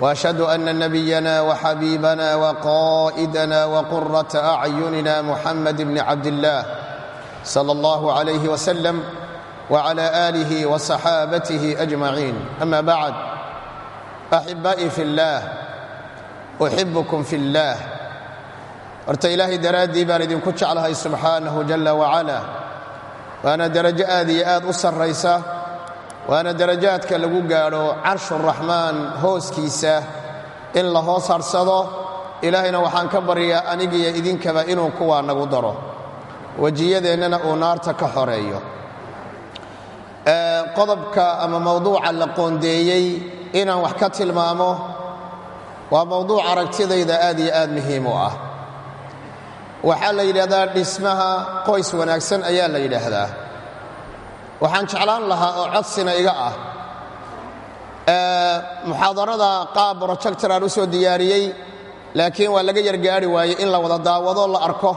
واشهد ان نبينا وحبيبنا وقائدنا وقره اعيننا محمد بن عبد الله صلى الله عليه وسلم وعلى اله وصحابته اجمعين اما بعد احبائي في الله احبكم في الله horta ilaahay درادي baan idinku jeclahay سبحانه جل وعلا waana darajo aad iyo aad u waana darajaadka lagu gaadho carshuraxmaan hooskiisa in la hoos harsado. Ilaahayna waxaan ka baryaa anigiyo idinkaba inuu kuwaa nagu daro. Wejiyadeennana uu naarta ka xoreeyo qodobka ama mowduuca la qoondeeyey inaan wax ka tilmaamo waa mowduuc aragtidayda aad iyo aad muhiim u ah. Waxaa la yidhaahdaa dhismaha qoys wanaagsan ayaa la yidhaahdaa waxaan jeclaan lahaa oo codsina iga ah muxaadarada qaab projector aan u soo diyaariyey laakiin waa laga yargaari waayey in la wada daawado la arko.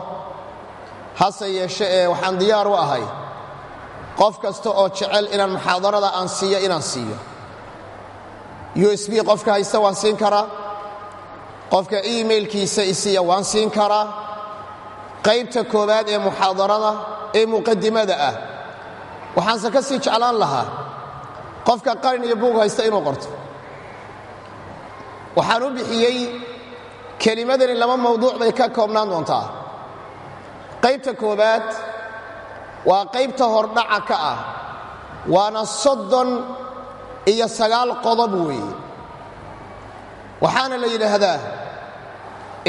Hase yeeshe ee waxaan diyaar u ahay qof kasta oo jecel inaan muxaadarada aan siiyo inaan siiyo. U s b qofka haysta waan siin karaa qofka emailkiisa isiiya waan siin karaa. Qaybta koowaad ee muxaadarada ee muqadimada ah waxaanse ka sii jeclaan lahaa qofka qalin iyo buug haysta inuu qorto. Waxaan u bixiyey kelimadani laba mawduuc bay ka koobnaan doontaa. Qaybta koowaad waa qaybta hordhaca ka ah waana soddon iyo sagaal qodob weeye. Waxaana la yidhaahdaa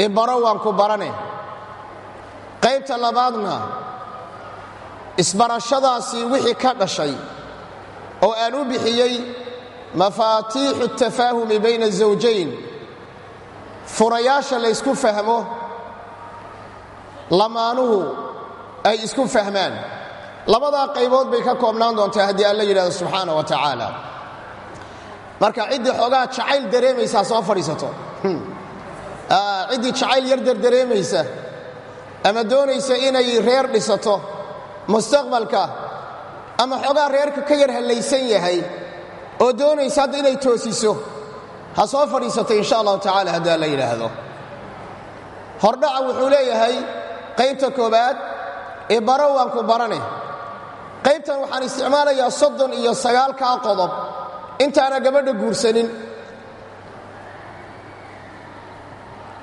ibaro waan ku barane. Qaybta labaadna isbarashadaasi wixii ka dhashay oo aan u bixiyey mafaatiixu tafaahumi bayna zawjayn furayaasha laysku fahmo lamaanuhu ay isku fahmaan. Labadaa qaybood bay ka koobnaan doontaa haddii alla yidhahdo subxaana wa tacaala. Marka ciddii xoogaa jacayl dareemaysaa soo fadhiisato. Ciddii jacayl yardar dareemaysa ama doonaysa inay reer dhisato mustaqbalka ama xoogaa reerka ka yar hallaysan yahay oo doonaysa hadda inay toosiso ha soo fadhiisato insha allahu tacala haddaa la yidhaahdo. Hordhaca wuxuu leeyahay qaybta koowaad ee baro waan ku barane. Qaybtan waxaan isticmaalayaa soddon iyo sagaalkaa qodob intaana gabadha guursanin.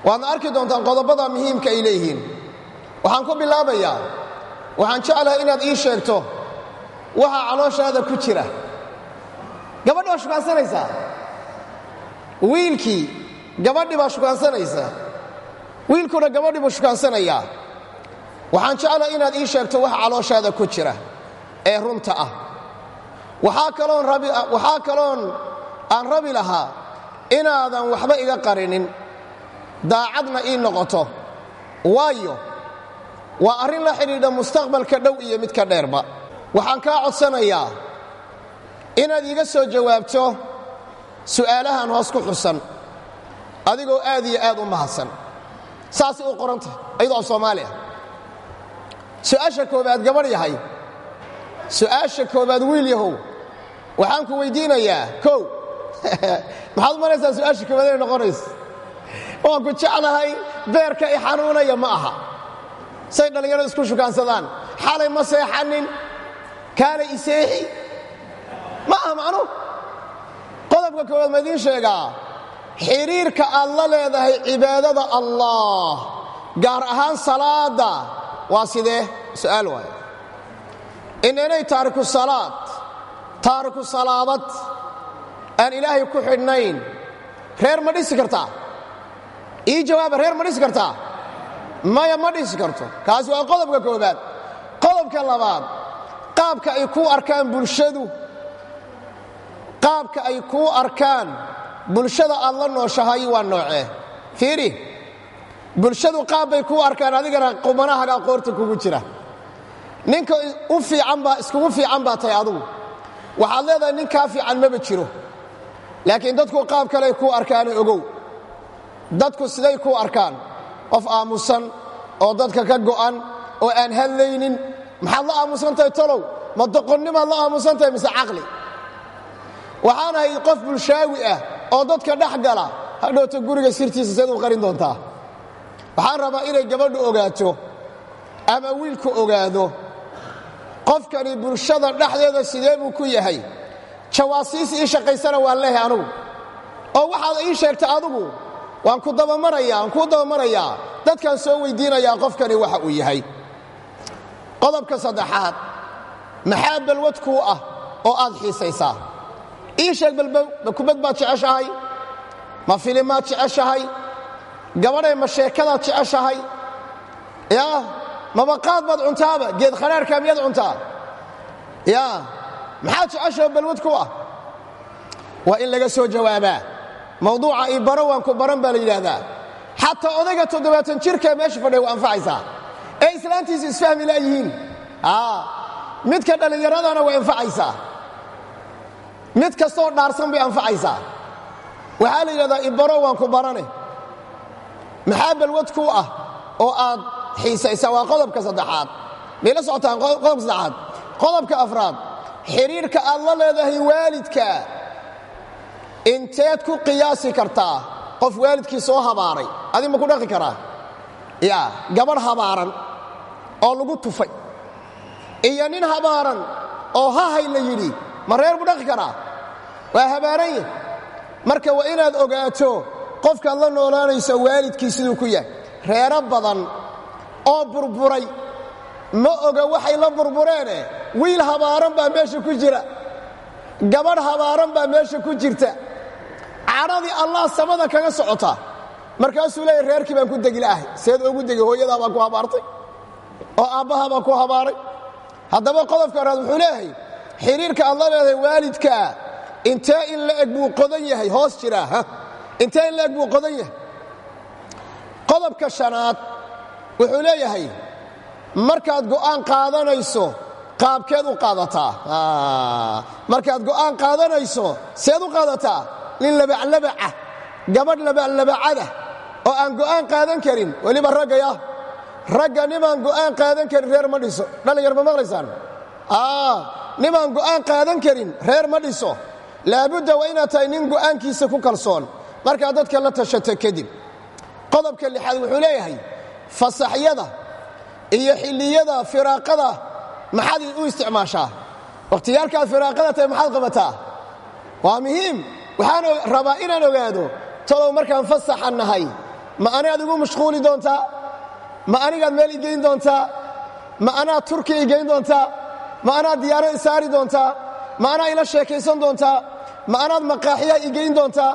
Waadna arki doontaan qodobada muhiimka ay leeyihiin. Waxaan ku bilaabayaa waxaan jeclahay inaad ii sheegto waxa calooshaada ku jira. Gabadhi baa shukaansanaysaa wiilkii gabadhi baa shukaansanaysaa wiilkuna gabadhi buu shukaansanayaa waxaan jeclahay inaad ii sheegto waxa calooshaada ku jira ee runta ah. Waxaa kaloon aan rabi lahaa inaadan waxba iga qarinin. Daacadna ii noqoto. Waayo waa arrin la xidhiidha mustaqbalka dhow iyo midka dheerba. Waxaan kaa codsanayaa inaad iiga soo jawaabto su'aalahan hoos ku xusan adigoo aad iyo aad u mahadsan. Saasay u qorantah ayadoo soomaali ah su'aasha koowaad gabadh yahay. Su'aasha koowaad wiil yahow. Waxaan ku weyddiinayaa kow. Maxaad u maraysaa su'aasha koowaad inay noqonayso waan ku jeclahay beerka i xanuunaya ma aha say dhallinyaradu isku shukaansadaan. Xalay ma seexanin. Kaana iseexi ma aha macnu qodobka koowaad ma idiin sheegaa. Xidhiirka aad la leedahay cibaadada allah gaar ahaan salaadda waa sidee? Su'aal waayo. Inaynay taariku salaad taariku salaadad aan ilaahay ku xidhnayn reer ma dhisi kartaa? Ii jawaaba reer ma dhisi kartaa maya ma dhisi karto. Kaasi waa qodobka koobaad qodobka labaad qaabka ay kuu arkaan bulshadu. Qaabka ay kuu arkaan bulshada aad la nooshahay waa noocee? Fiiri? Bulshadu qaab bay kuu arkaan adigana qumanahaga qoorta kugu jira. Ninka u fiican baa iskugu fiican baa tahay adugu. Waxaad leedahay nin kaa fiican maba jiro. Laakiin dadku qaab kaley kuu arkaane ogow. Dadku siday kuu arkaan qof aamusan oo dadka ka go'an oo aan hadlaynin. Maxaad la aamusantahay tolow? Ma doqonnimaad la aamusantahay mise caqli? Waxaan ahay qof bulshaawi ah oo dadka dhex gala. Hadhowta guriga sirtiisa seed u qarin doontaa. Waxaan rabaa inay gabadhu ogaato ama wiilku ogaado qofkani bulshada dhexdeeda sidee buu ku yahay? Jawaasiis ii shaqaysana waan leehay anugu. Oo waxaad ii sheegtay adugu waan ku dabamaraya waan kuu dabamarayaa. Dadkaan soo weydiinayaa qofkani waxa uu yahay. Qodobka saddexaad maxaa balwad kuu ah oo aad xiisaysaa? Ii sheeg ma kubad baad jeceshahay ma filimaad jeceshahay gabadhay ma sheekadaad jeceshahay yaa mabaqaad baad cuntaaba geed khadhaarkaa miyaad cuntaa? Yaa maxaad jeceshaho balwad ku ah? Waa in laga soo jawaabaa mawduuca ii baro waan ku baran baa la yidhaahdaa. Xataa odayga toddobaatan jirka meesha fadhiya waa anfacaysaa ee islaantiisa isfahmi la'yihiin midka dhallinyaradana way anfacaysaa mid kastoo dhaarsan bay anfacaysaa waxaa la yidhahdaa ibaro waan ku barane. Maxaa balwad kuu ah oo aad xiisaysaa waa qodobka saddexaad. Mayla socotaan qodobka saddexaad. Qodobka afraad xidhiirhka aad la leedahay waalidka inteed ku qiyaasi kartaa qof waalidkii soo habaaray. Adig ma ku dhaqi karaa? Ya gabadh habaaran oo lagu tufay. Iyo nin habaaran oo hahay la yidhi ma reer buu dhaqi karaa? Waa habaaran yah marka waa inaad ogaato qofkaad la noolaanayso waalidkii siduu ku yahay. Reero badan oo burburay. Ma oga waxay la burbureene? Wiil habaaran baa meesha ku jira. Gabadh habaaran baa meesha ku jirta cadhadii allah samada kaga socota. Markaasuu leeya reerkii baan ku degi la'ahay seed ogu degi hooyadaa baa ku habaartay. Oo aabbahaa baa ku habaaray. Haddaba qodobka oraad wuxuu leeyahay xidhiirka aad la leedahay waalidkaa intee in la eg buu qodan yahay? Hoos jiraa intee in la eg buu qodan yahay? Qodobka shanaad wuxuu leeyahay markaad go'aan qaadanayso qaabkeed u qaadataa. Markaad go'aan qaadanayso seed u qaadataa nin labaclabaca gabadh labaclabacada oo aan go'aan qaadan karin. Weliba raggaya ragga nimaan go'aan qaadan karin reer ma dhiso. Dhallinyar ma maqlaysaan? Nimaan go'aan qaadan karin reer ma dhiso. Laabudda waa inaad tahay nin go'aankiisa ku kalsoon. Markaad dadka la tashato kadib qodobka lixaad wuxuu leeyahay fasaxyada iyo xilliyada firaaqada maxaad u isticmaashaa? Wakhtiyaalkaad firaaqada tahay maxaad qabataa? Waa muhiim waxaan rabaa inaan ogaado talow markaan fasaxa nahay ma anaad igu mashquuli doontaa ma anigaad meel igeyn doontaa ma anaad turkiya igeyn doontaa ma anaad diyaaro isaari doontaa ma anaa ila sheekaysan doontaa ma anaad maqaaxiyaa igeyn doontaa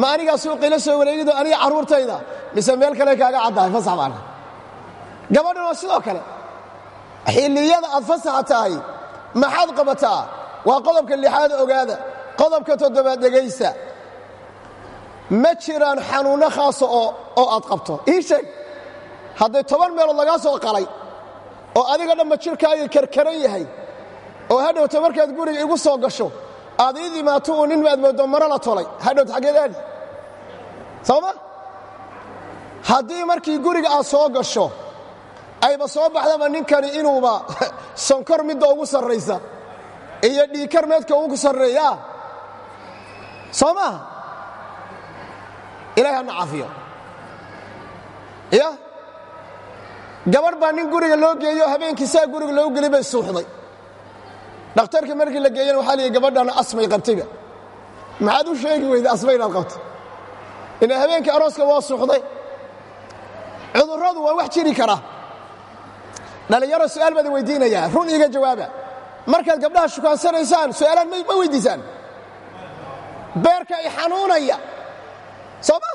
ma anigaa suuqila soo wareegido aniga carruurtayda mise meel kale kaaga caddahay fasax baana gabadhan waa sidoo kale. Xilliyada aad fasaxa tahay maxaad qabataa? Waa qodobka lixaad ogaada qodobka toddobaad dhegaysta ma jiraan xanuunno khaasa oo aad qabto. Ii sheeg hadday toban meelood lagaa soo qalay oo adiga dhanba jirkaaga karkaran yahay oo hadhowta markaad guriga igu soo gasho aad ii dimaato uu nin maad mooddo maro la tolay. Hadhowta xaggeed aadi sooma haddii markii guriga aad soo gasho ayba soo baxdaba ninkani inuuba sonkor midda ugu sarraysa iyo dhiikar meedka ugu sarreeyaa soo maaha ilahay hana caafiyo. Ya gabadh baa nin guriga loo geeyo habeenkii saa guriga loogu geli bay suuxday. Dhakhtarka markii la geeyana waxaa lihi gabadhana asmay qabtayba maxaad u sheegi weyday asma inaad qabto? Ina habeenkii arooska waa suuxday. Cudurradu waa wax jiri kara. Dhallinyaro su'aal baad weydiinayaa run iiga jawaaba. Markaad gabdhaha shukaansanaysaan su'aalaan ma weydiisaan beerka i xanuunaya. Soo ma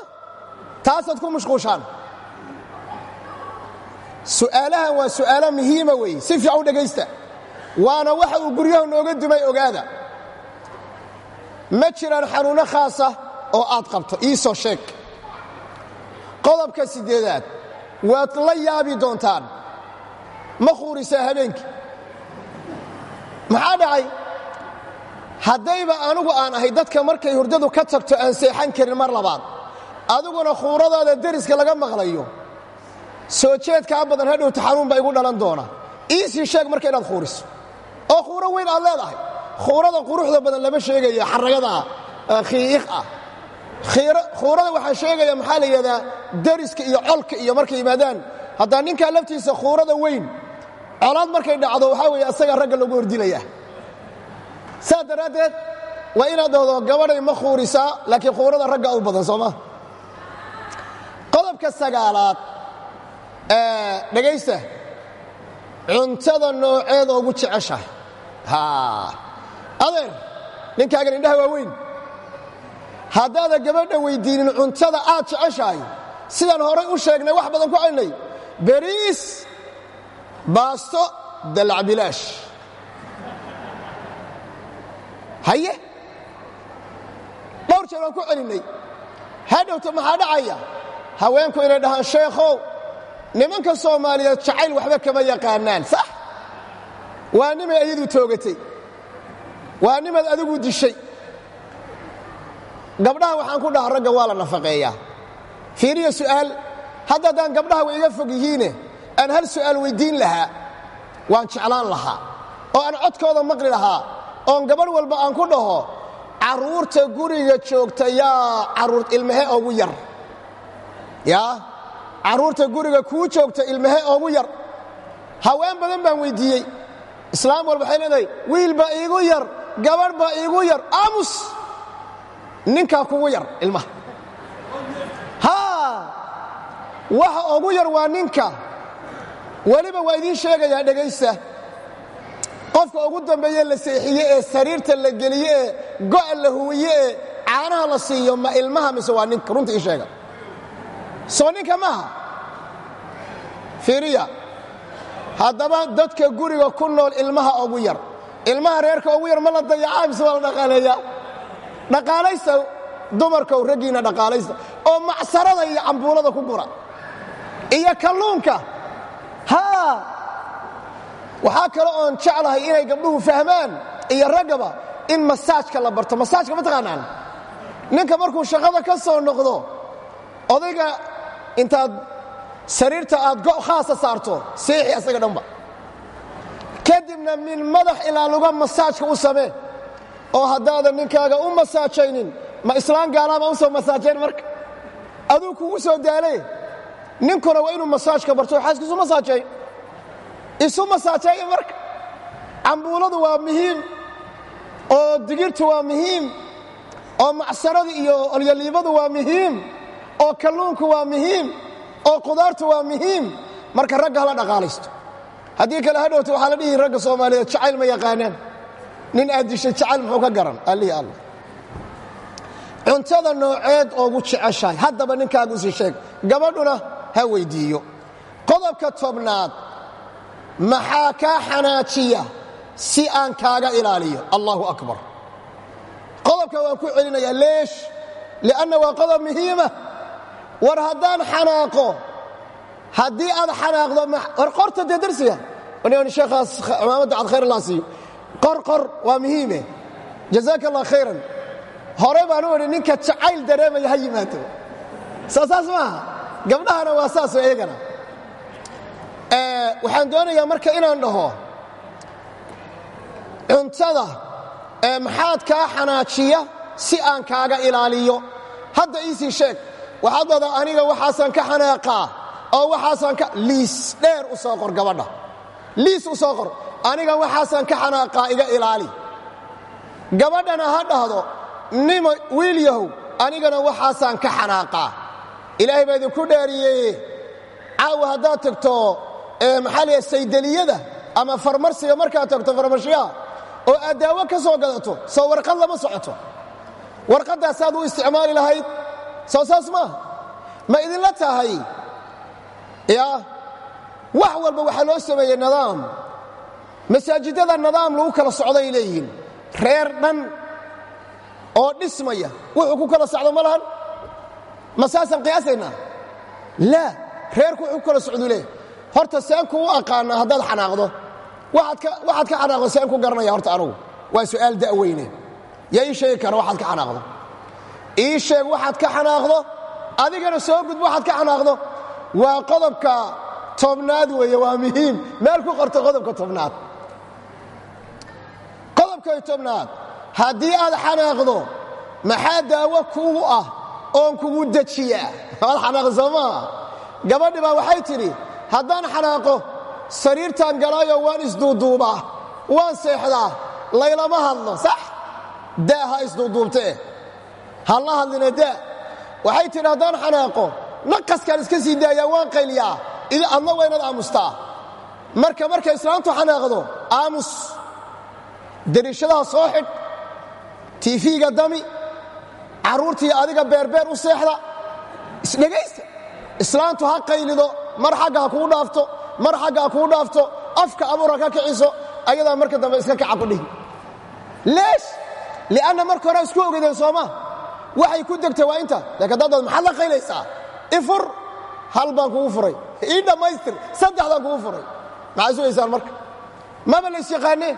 taasaad ku mashquushaan su'aalahan waa su'aalo muhiima weeye. Si fiican u dhegaysta waana waxa uu guryahu nooga dumay ogaada. Ma jiraan xanuunno khaasa oo aad qabto. Ii soo sheeg. Qodobka siddeedaad. Waad la yaabi doontaan. Ma khuurisaa habeenkii. Maxaa dhacay haddayba anugu aan ahay dadka markay hurdadu ka tagto aan seexan karin mar labaad adiguna khuuradaada deriska laga maqlayo soo jeedkaa badan hadhowta xanuun baa igu dhalan doona. Iisii sheeg marka inaad khuuriso. Oo khuuro weyn aad leedahay. Khuurada quruxda badan lama sheegaya xaragada khiiq ah. Khuurada waxaa sheegaya maxaa la yidhahdaa deriska iyo colka iyo markay yimaadaan. Haddaa ninkaa laftiisa khuurada weyn colaad markay dhacdo waxaa weeye asagaa ragga lagu hordinaya saas daraaddeed waa inaad dhahdo gabadhay ma khuurisaa laakiin khuurada ragga u badan sooma qodobka sagaalaad dhegaysta cuntada nooceeda ugu jeceshahay. Adeer ninkaagan indhaha waa weyn haddaada gabadha weyddiinin cuntada aad jeceshahay sidaan horay u sheegnay wax badan ku celnay beriis baasto dalacbilaash haye? Dhowr jeer waan ku celinnay. Hadhowta maxaa dhacaya? Haweenku inay dhahaan sheekhow nimanka soomaaliyeed jacayl waxba kama yaqaanaan sax? Waa nimay ayadu toogatay? Waa nimaad adigu dishay? Gabdhaha waxaan ku dhaha ragga waa la nafaqeeyaa fiiriya su'aal hadda haddaan gabdhaha way iga fog yihiine aan hal su'aal weyddiin lahaa waan jeclaan lahaa oo aan codkooda maqli lahaa oon gabadh walba aan ku dhaho carruurta guriga joogta yaa carruur ilmahe ogu yar. Yaa carruurta guriga kuu joogta ilmahe ogu yar. Haween badan baan weyddiiyey islaam walba waxay leedahay wiil baa iigu yar gabadh baa iigu yar aamus! Ninkaa kugu yar ilmaha. Haa waxa ogu yar waa ninka. Weliba waa idiin sheegayaa dhegaysta qofka ugu dambeeye la seexiye ee sariirta la geliye ee go'a la huwiye ee caanaha la siiyo ma ilmaha mise waa ninka? Runta ii sheega. Soo ninka maaha fiiriya haddaba dadka guriga ku nool ilmaha ugu yar. Ilmaha reerka ugu yar ma la dayacaa mise waa la dhaqaaleeyaa? Dhaqaalaysta dumarkow raggiinna dhaqaalaysta oo macsarada iyo cambuulada ku gura iyo kalluunka. Haa waxaa kale oon jeclahay inay gabdhuhu fahmaan iyo raggaba in masaajka la barto. Masaajka ma taqaanaan? Ninka markuu shaqada ka soo noqdo odayga intaad sariirta aad go' khaasa saarto seexi asaga dhanba kadibna min madax ilaa luga masaajka u samee oo haddaadan ninkaaga u masaajaynin ma islaan gaalaaba u soo masaajayn marka aduu kugu soo daale ninkuna waa inuu masaajka barto xaaskiisu masaajay isu masaajeeya marka. Cambuuladu waa muhiim. Oo digirtu waa muhiim. Oo macsaradu iyo olyaliibadu waa muhiim. Oo kalluunku waa muhiim. Oo qudaartu waa muhiim. Marka ragga hala dhaqaalaysto haddii kale hadhowta waxaa la dhihi ragga soomaaliyeed jacayl ma yaqaanaan nin aad dishay jacayl muxuu ka garan? Allihii allah. Cuntada nooceed oogu jeceshahay. Haddaba ninkaagu isi sheeg gabadhuna ha weyddiiyo qodobka tobnaad maxaa kaa xanaajiya si aan kaaga ilaaliyo? Allahu akbar. Qodobka waan ku celinayaa leesh lianna waa qodob muhiima. War haddaan xanaaqo haddii aad xanaaqdo war qorta dee darsiga. Sheekhaas cumaamadda cad khayr allah siiyo qor qor waa muhiime. Jazaaka allah khayran. Hore baan u idhi ninka jacayl dareemaya ha yimaado. Soo saas maaha. Gabdhahana waa saasoo eegana waxaan doonayaa marka inaan dhaho cuntada maxaad kaa xanaajiya si aan kaaga ilaaliyo? Hadda iisii sheeg waxaad dadaa aniga waxaasaan ka xanaaqaa oo waxaasaan ka liis dheer u soo qor gabadha. Liis u soo qor. Aniga waxaasaan ka xanaaqaa iga ilaali. Gabadhana ha dhahdo nima wiil yahow anigana waxaasaan ka xanaaqaa ilaahay baa idinku dhaariyeye caawa haddaad tagto maxaa la saydeliyada ama farmarsiga markaad tagto farmashiyaha oo aad daawo ka soo gadato soo warqad lama socoto. Warqaddaasaad u isticmaali lahayd soo saas maaha ma idinla tahay? Ya wax walba waxaa loo sameeyey nidaam. Masaajidada nidaam lagu kala socday leeyihiin. Reer dhan oo dhismaya. Wuxuu ku kala socdo ma lahan ma saasaan qiyaasaynaa laa reerku wuxuu kala socdu leeyahy horta seen kuu aqaana haddaad xanaaqdo. Waxaad ka xanaaqdo seen garanaya horta anugu waa su'aal da'weyne. Yaa ii sheegi kara waxaad ka xanaaqdo. Ii sheeg waxaad ka xanaaqdo. Adigana soo gudb waxaad ka xanaaqdo. Waa qodobka tobnaad weeye waa muhiim. Meel ku qorta qodobka tobnaad. Qodobka tobnaad. Haddii aad xanaaqdo maxaa daawo kugu ah oon kugu dejiyaa? Waad xanaaqda soo gabadhi baa waxay tidhi haddaan xanaaqo sariirtaan galaayo waan isduuduubaa waan seexdaa laylama hadlo. Sax. Daa ha isduuduubtee. Ha la hadlina daa. Waxay tidhi haddaan xanaaqo naqaskaan iska sii daayaa waan qayliyaa. Adna waa inaad aamustaa. Marka markay islaamtu xanaaqdo aamus. Dariishadaha soo xidh tiifiga dami carruurtii adiga beerbeer u seexda. Isdhegaysta islaantu ha qaylido mar xagga ha kuu dhaafto mar xagga ha kuu dhaafto afka abuura ka kiciso ayadaa marka dambe iska kaca ku dhihi. Leesh li'anna marka hore isku ogadeen sooma waxay ku degta waa inta. Laakiin daddaad maxaad la qaylaysaa ifur hal baan kugu furay. Ii dhammaystir saddexdaan kugu furay. Maxaad sugaysaan marka? Maba lays yaqaaneen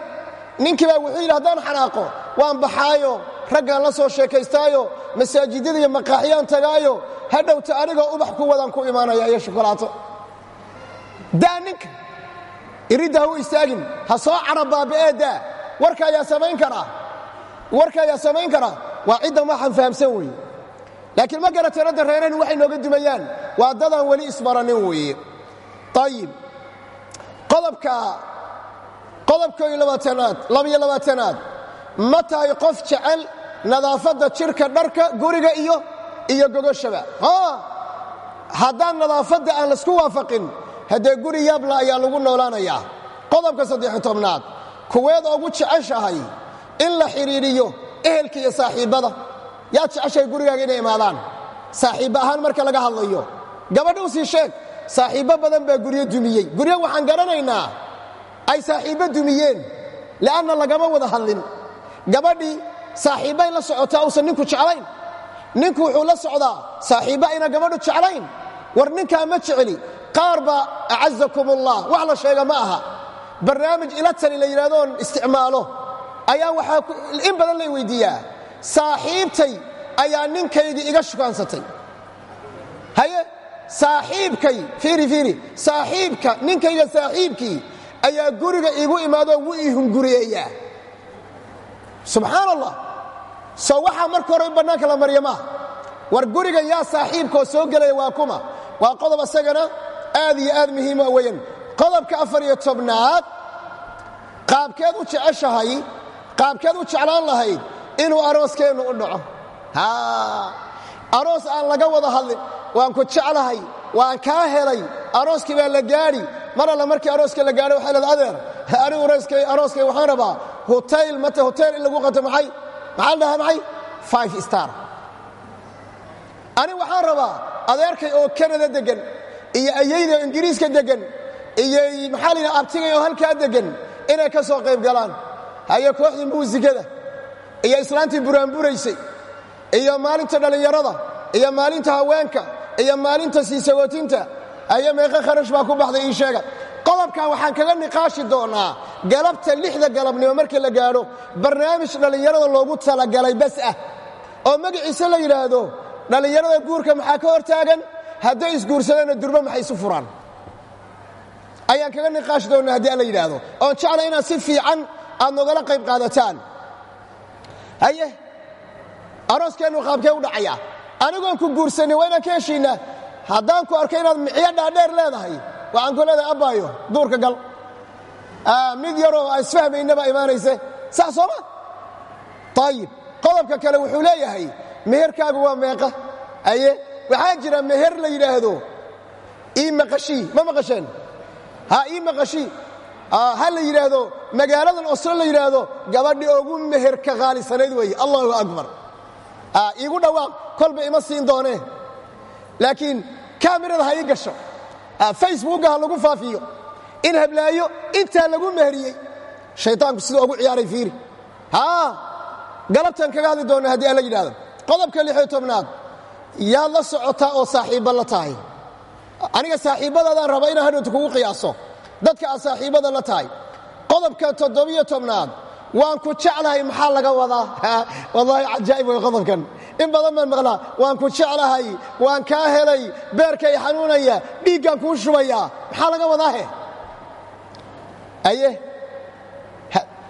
ninkii baa wuxuu yidhi haddaan xanaaqo waan baxaayo raggaan la soo sheekaystaayo masaajidada iyo maqaaxiyaan tagaayo hadhowta anigoo ubax ku wadaan ku imaanaya iyo shukulaato. Daa ninka iridda ha u istaagin ha soo cara baaba'ee daa warka ayaa samayn karaa warka ayaa samayn karaa waa ciddan waxaan fahamsan weeye. Laakiin ma garatay radda reerahni waxay nooga dumayaan. Waa dadaan weli isbaranin weeye. Ayib qodobka qodobka labaatanaad labiyo labaatanaad. Ma tahay qof jecel nadaafadda jirka dharka guriga iyo iyo gogoshaba. Haddaan nadaafadda aan la isku waafaqin haddee guri yaabla ayaa lagu noolaanayaa. Qodobka saddex tobnaad kuweed ugu jeceshahay in la xidhiidhiyo ehelka iyo saaxiibbada yaad jeceshahay gurigaaga inay imaadaan? Saaxiibba ahaan marka laga hadlayo. Gabadha u sii sheeg saaxiibbo badan baa guryo dumiyey. Guryo waxaan garanaynaa ay saaxiibbo dumiyeen li'anna lagama wada hadlin. Gabadhii saaxiibbay la socotaa uusan ninku jeclayn. Ninku wuxuu la socdaa saaxiibba ayna gabadhu jeclayn. War ninkaa ma jeceli qaar baa wax la sheega ma aha. Barnaamij ila tali la yidhahdoon isticmaalo. Ayaa waxaa in badan lay weyddiiyaa saaxiibtay ayaa ninkaygii iga shukaansatay haye? Saaxiibkay fiiri fiiri. Saaxiibka ninkayga saaxiibkii ayaa guriga iigu imaadoo wuu ii hunguriyeeyaa subxaan allah soo waxaa marka hore in la marya war guriga yaa saaxiibkaoo soo gelaya waa kuma. Waa qodob asagana aad iyo aad muhiima weyan qodobka afar iyo tobnaad qaabkeed u jeceshahay qaabkeed jeclaan lahayd inuu arooskeennu u dhaco. Aroos aan laga wada hadlin waan ku jeclahay waan kaa helay arooskii baa la gaadhi. Mar alla markii arooska la gaadho waxay leed adeer arooskay waxaan rabaa hotayl mate hotel in lagu qato maxay? Maxaa la dhahaa maxay? Five star. Anigu waxaan rabaa adeerkay oo kanada deggan iyo ayayda oo ingiriiska deggan iyo maxaa la yidhaha abtigay oo halkaa deggan inay ka soo qayb galaan. Haye kooxdii muusikada iyo islaantii buraanburaysay iyo maalinta dhallinyarada iyo maalinta haweenka iyo maalinta siisawootinta aye meeqe kharash baa ku baxday ii sheega qodobkan waxaan kaga niqaashi doonnaa galabta lixda galabnimo marka la gaadho barnaamij dhallinyarada loogu talagalay bas ah. Oo magaciise la yidhaahdo dhallinyarada guurka maxaa ka hortaagan? Hadday isguursadeenna durbo maxay isu furaan? Ayaan kaga niqaashi doonnaa haddii alla yidhaahdo oon jecla inaad si fiican aad nogala qayb qaadataan. Haye arooskeennu qaabkee u dhacayaa anigoon ku guursanin waa inaan ka heshiinaa? Haddaan ku arko inaad micyo dhaadheer leedahay waxaan ku leedahay abbaayo duurka gal. Mid yaroo aan isfahmaynabaa imaanayse sax sooma ayib qodobka kale wuxuu leeyahay meherkaagu waa meeqa. Aye waxaa jira meher la yidhaahdo ii maqashii. Ma maqasheen? Ha ii maqashii. Ha la yidhaahdo magaaladan oslo la yidhaahdo gabadhi ugu meherka qaalisanayd weeye. Allahu akbar. Iigu dhawaaq kolba ima siin doonee laakiin kamirada ha ii gasho facebookga ha lagu faafiyo in hablaayo intaa lagu meheriyey shaytaanku sida ugu ciyaaray fiiri. Galabtan kaga hadli doonna haddii alla yidhahdo qodobka lixiyo tobnaad yaad la socotaa oo saaxiibba la tahay. Aniga saaxiibbadaadaan raba inaan hadhowta kugu qiyaaso. Dadka aad saaxiibbada la tahay. Qodobka toddobiyo tobnaad waan ku jeclahay maxaa laga wadaa? Wallaahi cajaa'ib way qodobkan in badan baan maqlaa waan ku jeclahay waan kaa helay beerkay xanuunaya dhiiggaan kuu shubayaa maxaa laga wadaahe? Aye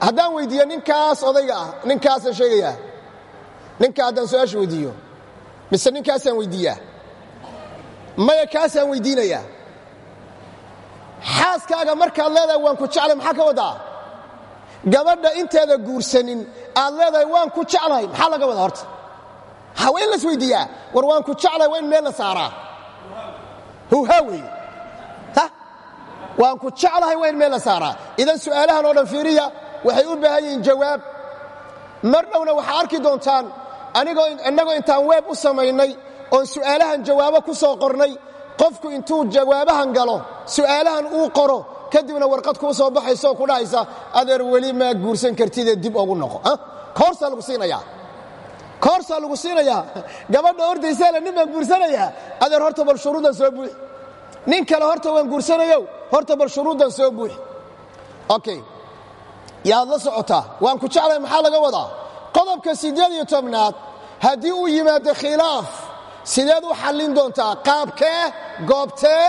haddaan weyddiiyo ninkaas odayga ah ninkaasaan sheegayaa ninka haddaan su'aasha weyddiiyo mise ninkaasaan weyddiiyaa maya kaasaan weyddiinayaa xaaskaaga markaad leedahay waan ku jeclay maxaa ka waddaa gabadha inteeda guursanin aad leedahay waan ku jeclahay maxaa laga wadaa horta ha waa in war waan ku jeclahay waa in meel la saaraa. Huhaa weeye ha? Waan ku jeclahay waa in meel la saaraa. Idan su'aalahan oo dhan fiiriya waxay u baahan jawaab. Mar dhowna waxaa arki doontaan anigoo innagoo intaan weeb u samaynay oon su'aalahan jawaabo ku soo qornay qofku intuu jawaabahan galo su'aalahan uu qoro kadibna warqad kuu soo baxaysa oo ku dhahaysa adeer weli maa guursan kartidee dib ogu noqo koorsaa lagu siinayaa koorsaa lagu siinayaa. Gabadha ordaysaale nin baan guursanayaa. Adeer horta bal shuruuddan soo buuxi. Nin kale horta waan guursanayow horta bal shuruuddan soo buuxi. Okay yaad la socotaa. Waan ku jeclay maxaa laga wadaa? Qodobka siddeed iyo tobnaad haddii uu yimaado khilaaf sideed u xallin doontaa qaabkee goobtee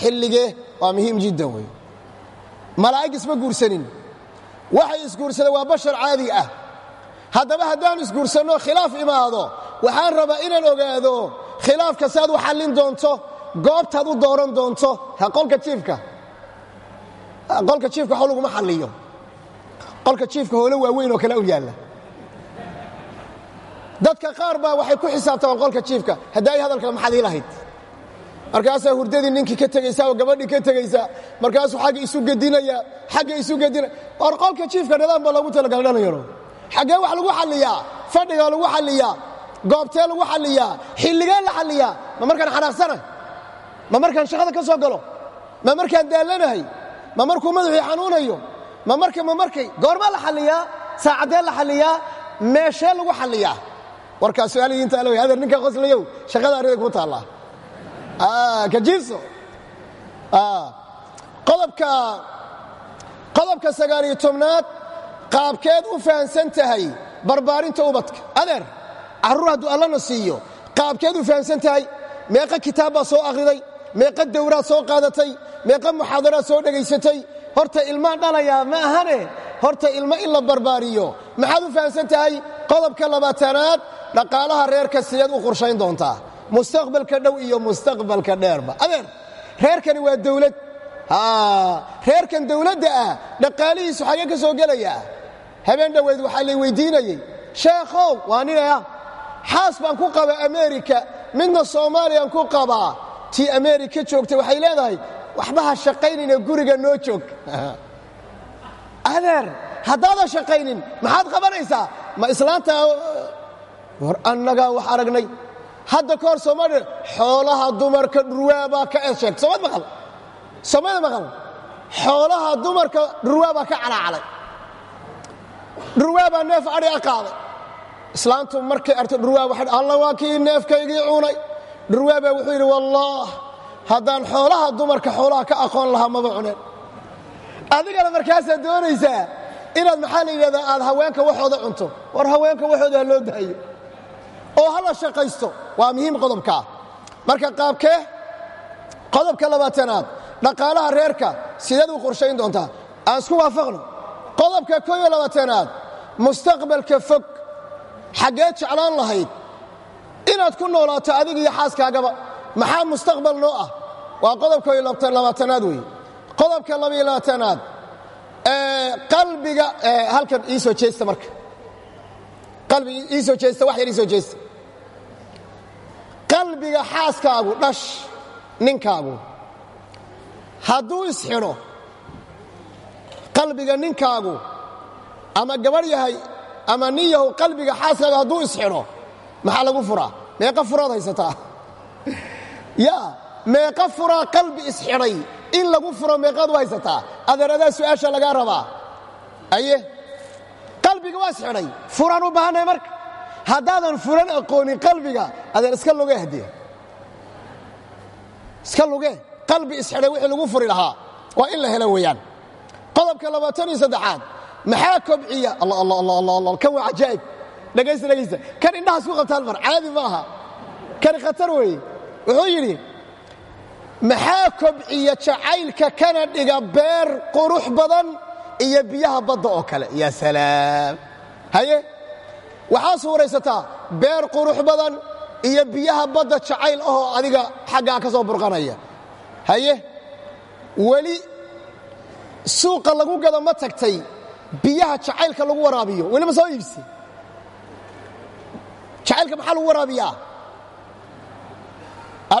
xilligee waa muhiim jiddan wey malaa'ig isma guursanin. Waxay isguursadeen waa bashar caadi ah haddaba haddaan isguursanno khilaaf imaado waxaan rabaa inaan ogaado khilaafka si u xallin doonto goobtaad u dooran doonto qolka jiifka. Qolka jiifka wax laguma xalliyo. Qolka jiifka hoolo waaweyn oo kale u yaalla. Dadka qaar baa waxay ku xisaabtamaan qolka jiifka haddaay hadalka maxaad ii lahayd. Markaasaa hurdadii ninkii ka tegaysaa oo gabadhii ka tegaysaa markaasuu xagga isu gedinaya xagga isu gedinaya war qolka jiifka nidaam baa loogu talagalay dhalinyaro xaggee wax lagu xalliyaa fadhigaa lagu xalliyaa goobtee lagu xalliyaa xilligee la xalliyaa ma markaan xanaaqsanahay ma markaan shaqada ka soo galo? Ma markaan daallanahay ma markuu madaxii xanuunayo? Ma marka ma markay goormaa la xalliyaa saacaddee la xalliyaa meeshee lagu xalliyaa? Warkaa su'aalihiinta alw adeer ninka qoslayow shaqada arrida ku taallaa kajiiso qodobka qodobka sagaaliyo tobnaad qaabkeed u fahamsan tahay barbaarinta ubadka. Adeer carruur hadduu allana siiyo qaabkeed u fahamsan tahay meeqa kitaab baa soo akhriday meeqa dawraad soo qaadatay meeqa muxaadaraad soo dhegaysatay horta ilmaan dhalayaa ma ahane? Horta ilmo in la barbaariyo. Maxaad u fahamsan tahay qodobka labaatanaad dhaqaalaha reerka sideed u qorshayn doontaa. Mustaqbalka dhow iyo mustaqbalka dheerba. Adeer reerkani waa dawlad. Reerkan dawladda ah dhaqaalihiisu xagee ka soo gelayaa habeen dhoweyd waxaa lay weydiinayey sheekhow waa ninaya xaas baan ku qaba amerika midna soomaaliyaan ku qabaa. Tii amerika joogtay waxay leedahay waxba ha shaqaynine guriga noo joog. Adeer haddaadan shaqaynin maxaad qabanaysaa? Ma islaanta war annagaa wax aragnay. Hadda ka hor soomaalia xoolaha dumarka dhurwaabaa ka eesheeg soomad maqal? Soomada maqal? Xoolaha dumarka dhurwaabaa ka calaacalay dhurwaabaa neef adhi a qaaday islaantu markay arto dhurwaab waxay alla waa kii neefkaygii cunay dhurwaabaa wuxuu yidhi wallaah haddaan xoolaha dumarka xoolaha ka aqoon lahaa maba cuneen. Adigana markaasaad doonaysaa inaad maxaa la yidhahdaa aad haweenka waxooda cunto war haweenka waxooda ha loo dahayo. Oo ha la shaqaysto waa muhiim qodobkaa marka qaabkee qodobka labaatanaad dhaqaalaha reerka sideed u qorshayn doontaa. Aan isku waafaqno qodobka ko iyo mustaqbalka fog. Xaggeed jeclaan lahayd? Inaad ku noolaato adig iyo xaaskaagaba. Maxaa mustaqbal noo ah? Waa qodobka labaatanaad weeye qodobka labaiyo labaatanaad qalbiga halkan ii soo jeesta marka. Qalbiga ii soo jeesta wax yar ii soo jeesta. Qalbiga xaaskaagu dhash ninkaagu. Hadduu isxidho qalbiga ninkaagu ama gabarh yahay ama nin yahow qalbiga xaaskaaga hadduu isxidho maxaa lagu furaa? Meeqa furaad haysataa? Ya meeqa furaa qalbi isxidhay. In lagu furo meeqaad u haysataa. Adeeradaa su'aasha lagaa rabaa. Aye qalbiga waa isxidhay. Furaan u baahannahay marka. Haddaadan furan aqoonin qalbiga adeer iska hadiya iska luge qalbi isxidhay wixii lagu furi lahaa. Waa in la helo weeyaan qodobka labaatan iyo saddexaad. Maxaa kobciya? Kan waa cajaa'ib dhegaysta dhegaysta kan indhahaas ku qabta hal mar caadi ma aha kani khatar weeye. Wuxuu yidhi maxaa kobciya jacaylka kana dhiga beer qurux badan iyo biyaha badda oo kale? Yaa salaam. Haye? Waxaa suuraysataa beer qurux badan iyo biyaha badda jacayl ahoo adiga xaggaa ka soo burqanaya. Haye? Weli suuqa lagu gado ma tagtay biyaha jacaylka lagu waraabiyo. Weli ma soo iibsi? Jacaylka maxaa lagu waraabiyaa?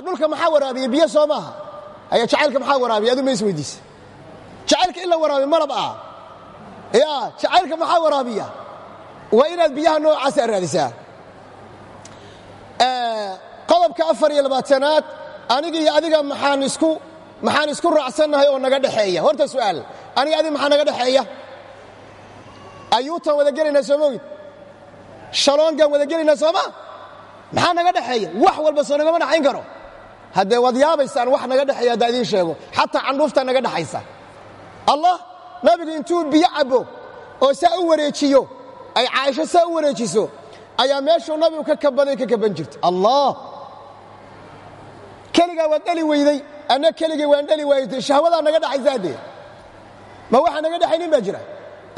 Dhulka maxaa waraabiya? Biyo soo maaha aya jacaylka maxaa waraabiya? Adu ma is weydiisa jacaylka in la waraabiyo malab ah. Ya jacaylka maxaa waraabiya? Waa inaad biyaha noocaasa raadisaa. Qodobka afar iyo labaatanaad aniga iyo adiga maxaan isku maxaan isku raacsannahay oo naga dhexeeya? Horta su'aal aniga adiga maxaa naga dhexeeya? Ayuutan wada gelaynaa soo mogid shaloongaan wada gelaynaa sooma maxaa naga dhexeeya? Wax walba soo nagama dhexayn karo. Haddee waad yaabaysaan wax naga dhexeeya haddaa idiin sheego. Xataa candhuuftaa naga dhexaysa. Allah nabigu intuu biyo cabbo oo saa u wareejiyo ay caaisho saa u wareejiso ayaa meeshuu nabigu ka kabaday ka kaban jirta. Allah! Keligaa waad dhali weyday anna keligay waan dhali waaytay shahwadaa naga dhexaysa haddee ma waxaa naga dhexaynin baa jira.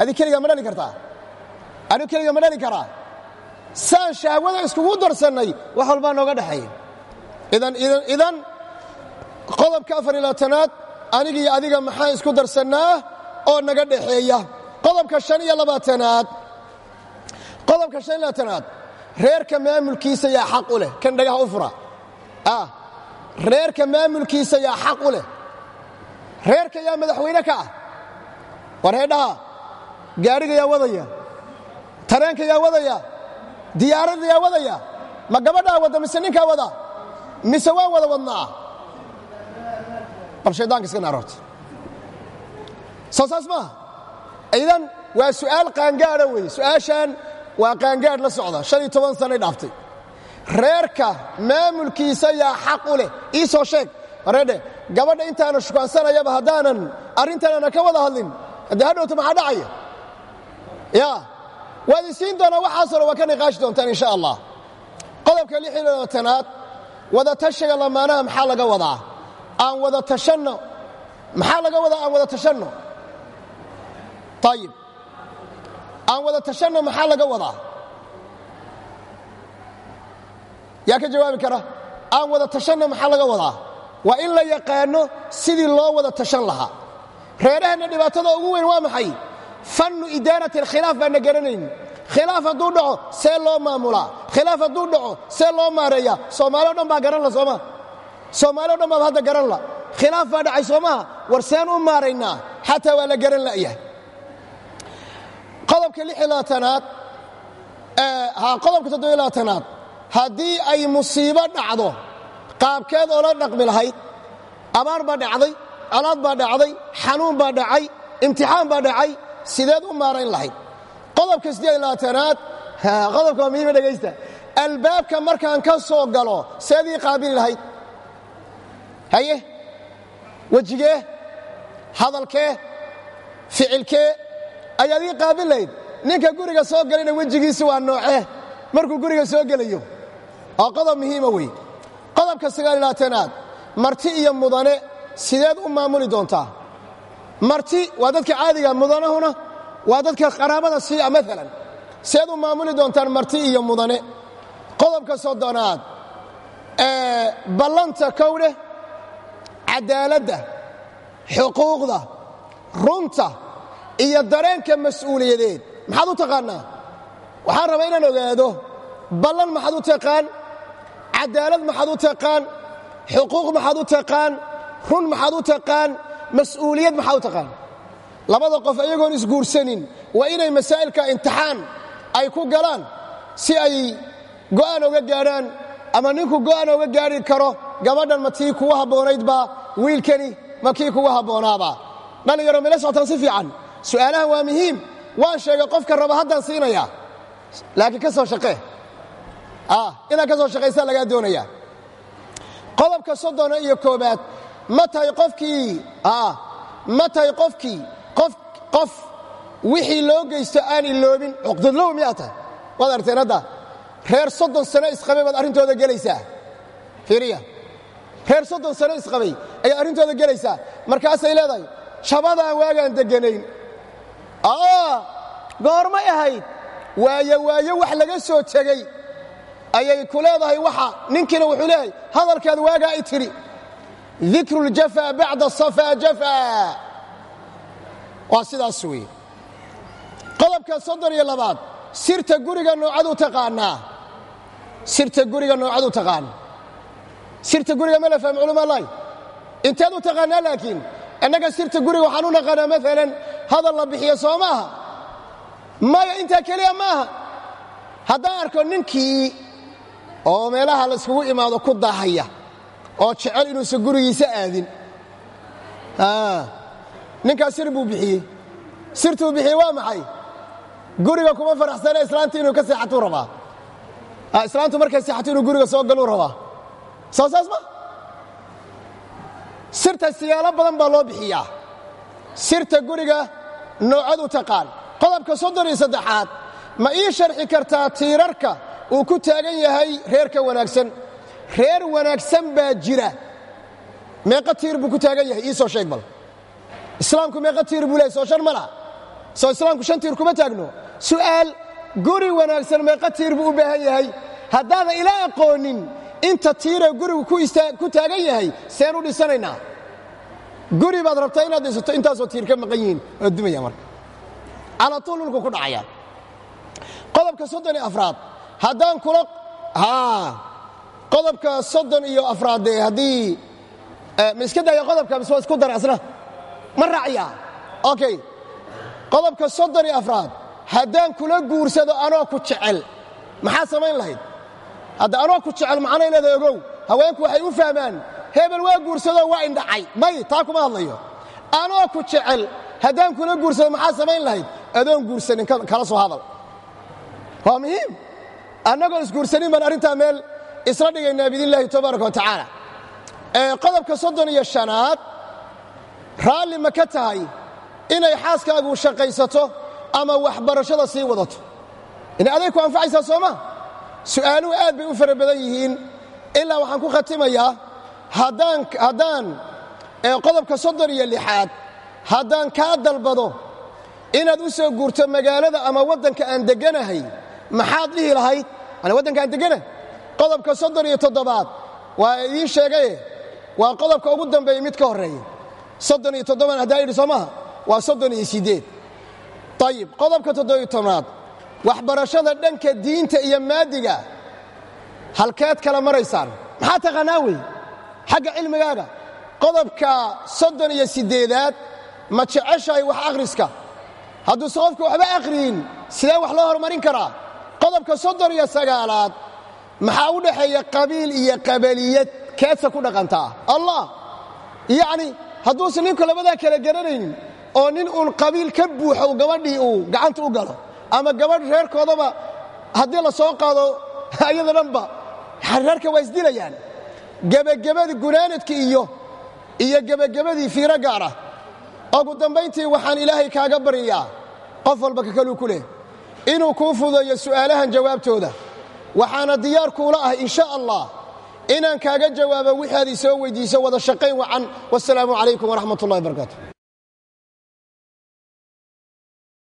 Adi keligaa ma dhali kartaa? Anigu keliga ma dhali karaa? Saan shahwada iskugu darsannay wax walbaa nooga dhexeeya idan qodobka afar iyo aniga iyo adiga maxaan isku darsannaa oo naga dhexeeya qodobka shan iyo qodobka shan iyo reerka maamulkiisa yaa xaq u leh kan dhagaha u fura. Ah reerka maamulkiisa yaa xaq u leh. Reerka yaa madaxweyne ka ah. War heedhaha gaadhiga wadaya. Tareenka yaa wadaya. Diyaaradda yaa wadaya. Ma gabadhaa wadda mise ninkaa wada? Mise waan wada wadnaa? Bal shaydaanka iska naar horta soo saas maaha idan waa su'aal qaangaadha weeye. Su'aashan waa qaangaadh la socda. Shan iyo toban sanay dhaaftay reerka maamulkiisa yaa xaq u leh. Ii soo sheeg. Wareedhe gabadha intaana shukaansanayaba haddaanan arrintanana ka wada hadlin haddee hadhowta maxaa dhacaya? Ya waad isiin doonaa waxaasoo dhan waa ka niqaashi doontaan insha allah. Qodobka lix iyo labaatanaad wada tashiga lamaanaha maxaa laga wadaa? Aan wada tashanno. Maxaa laga wadaa aan wada tashanno? Ayib aan wada tashanno maxaa laga wadaa yaa ka jawaabi kara? Aan wada tashanno maxaa laga wadaa? Waa in la yaqaano sidii loo wada tashan lahaa. Reeraheenna dhibaatada ugu weyn waa maxay? Fannu idaanati alkhilaaf baanna garanayn. Khilaaf hadduu dhaco see loo maamulaa. Khilaaf hadduu dhaco see loo maareeyaa. Soomaali o dhan baa garan la sooma. Soomaali o dhan baaba hadda garan la khilaaf baa dhacay soomaha war seen u maaraynaa xataa waa la garan la'yahay qodobka ha qodobka labaatanaad haddii ay musiibo dhacdo qaabkeed oo la dhaqmi lahayd abaar baa dhacday colaad baa dhacday xanuun baa dhacay imtixaan baa dhacay sideed u maarayn lahayd qodobka labaatanaad qodobka waa muhiima albaabka markaan ka soo galo seedii qaabili lahayd. Haye? Wejigee hadalkee ficilkee ayaad ii qaabil lahayd. Ninka guriga soo galayna wejigiisi waa noocee? Markuu guriga soo gelayo oo qodob muhiima wey qodobka sagaal labaatanaad marti iyo mudane sideed u maamuli doontaa marti waa dadka caadiga mudanahuna waa dadka qaraabada siiya maalan sideed u maamuli doontaan marti iyo mudane. Qodobka soddonaad ballanta kowdhe cadaaladda xuquuqda runta iyo dareenka mas'uuliyadeed. Maxaad u taqaannaa waxaan rabaa inaan ogaado ballan maxaad u taqaan cadaalad maxaad u taqaan xuquuq maxaad u taqaan run maxaad u taqaan mas'uuliyad maxaad u taqaan. Labada qof ayagoon isguursanin waa inay masaa'ilka imtixaan ay ku galaan si ay go'aan oga gaadhaan ama ninku go'aan oga gaadhi karo gabadhan ma tii kugu habboonaydbaa wiilkani ma kii kugu habboonaabaa. Dhallinyaro mila socotaan si fiican. Su'aalahan waa muhiim waan sheegay qofka raba haddaan siinayaa laakiin ka soo shaqee inaad ka soo shaqaysaa lagaa doonayaa qodobka soddona iyo koobaad ma tahay qofkii ma tahay qofkii qof qof wixii loo geysto aan iloobin cuqdadlow miyaa tahay? Waad arteen hadda reer soddon sano isqabay baad arrintooda gelaysaa. Fiiriya. Reer soddon sano isqabay ayaad arrintooda gelaysaa. Markaasay leedahay jabadaan waagaan degganayn. Goormay ahayd. Waayo waayo wax laga soo tegey ayay ku leedahay waxa ninkiina wuxuu leeyahay. Hadalkaad waagaa i tidhi dikru ljafaa bacda safaa jafaa waa sidaas weeye qodobka soddon iyo labaad sirta guriga noocadu taqaanaa. Sirta guriga noocadu taqaan. Sirta guriga ma la faham culama lahi inteed u taqaanaa laakiin innaga sirta guriga waxaan u naqaanaa maalan hadal la bixiyo soo maya intaa keliya maaha? Haddaan arko ninkii oo meelaha la iskugu imaado ku daahaya oo jecel inuusan gurigiisa aadin. Ninkaas sir buu bixiyey. Sirtuu bixiyey waa maxay? Guriga kuma faraxsane islaantu inuu ka seexatuu rabaa. Islaantu markay seexato inuu guriga soo galuu rabaa. Soo saas ma? Sirta siyaalo badan baa loo bixiyaa. Sirta guriga noocadu taqaan. Qodobka soddon iyo saddexaad ma ii sharxi kartaa tiirarka uu ku taagan yahay reerka wanaagsan. Reer wanaagsan baa jira. Meeqa tiir buu ku taagan yahay ii soo sheeg bal. Islaamku meeqa tiir buu leehay soo shan ma soo islaamku shan tiir kuma taagno. Su'aal guri wanaagsan meeqa tiir buu u baahan yahay. Haddaadan ila aqoonin inta tiiree gurigu ku taagan yahay seen u dhisanaynaa. Guri baad rabtaa inaad dhisato intaasoo tiir ka maqan yihiin waa dumaya marka. Calatuul dhulku ku dhacaya. Qodobka soddon iyo afraad haddaan kula qodobka soddon iyo afraad dee haddii ma iska qodobka mise isku dara asna ma raaciya okay. Qodobka soddon iyo afraad haddaan kula guursado anoo ku jecel. Maxaa samayn lahayd? Hadda anoo ku jecel macnay leedahay ogow. Haweenku waxay u fahmaan hebel waa guursadoo waa indhacay. May taa kuma hadlayo. Anoo ku jecel haddaan kula guursado maxaa samayn lahayd? Adoon guursanin kala soo hadal. Waa muhiim annagoon isguursanin baan arrintaa meel isla dhigaynaa biidnillaahi tabaaraka wa tacaala. Qodobka soddon iyo shanaad raalli ma ka tahay inay xaaskaagu shaqaysato ama waxbarashada sii wadato. Inay aday ku anfacaysaa sooma? Su'aaluhu aad bay u fara badan yihiin. Ilaa waxaan ku khatimayaa haddaan qodobka soddon iyo lixaad haddaan kaa dalbado inaad u soo guurto magaalada ama waddanka aan degganahay maxaad dhihi lahayd? Ana waddanka aan deggana qodobka soddon iyo toddobaad. Waa idiin sheegaye waa qodobka ugu dambeeya mid ka horreeya soddon iyo toddoban haddaa yidhi soo maha waa soddon iyo siddeed. Ayib qodobka toddobiyo tobnaad. Waxbarashada dhanka diinta iyo maadiga. Halkeed kala maraysaan. Maxaa taqaanaa wey? Xagga cilmigaaga. Qodobka soddon iyo siddeedaad ma jeceshahay wax akhriska? Hadduuse qofka waxba akhriyin sidee wax loo horumarin karaa qodobka soddon iyo sagaalaad maxaa u dhaxeeya qabiil iyo qabaliyad keedsa ku dhaqantaa allah yacni hadduusan ninku labadaa kala garanaynin oo nin uun qabiil ka buuxo gabadhii uu gacanta u galo ama gabadh reerkoodaba haddii la soo qaado ayada dhanba reerka waa isdilayaan. Gebagabadii gunaanadkii iyo iyo gebagabadii fiiro gaar ah. Ugu dambayntii waxaan ilaahay kaaga baryayaa qof walba kakaluu ku leh inuu kuu fudeeyo su'aalahan jawaabtooda. Waxaana diyaar kuula ah in sha allah inaan kaaga jawaabo wixaad i soo weyddiiso wada shaqayn wacan. Wasalaamu calaykum waraxmat ullahi barakaatu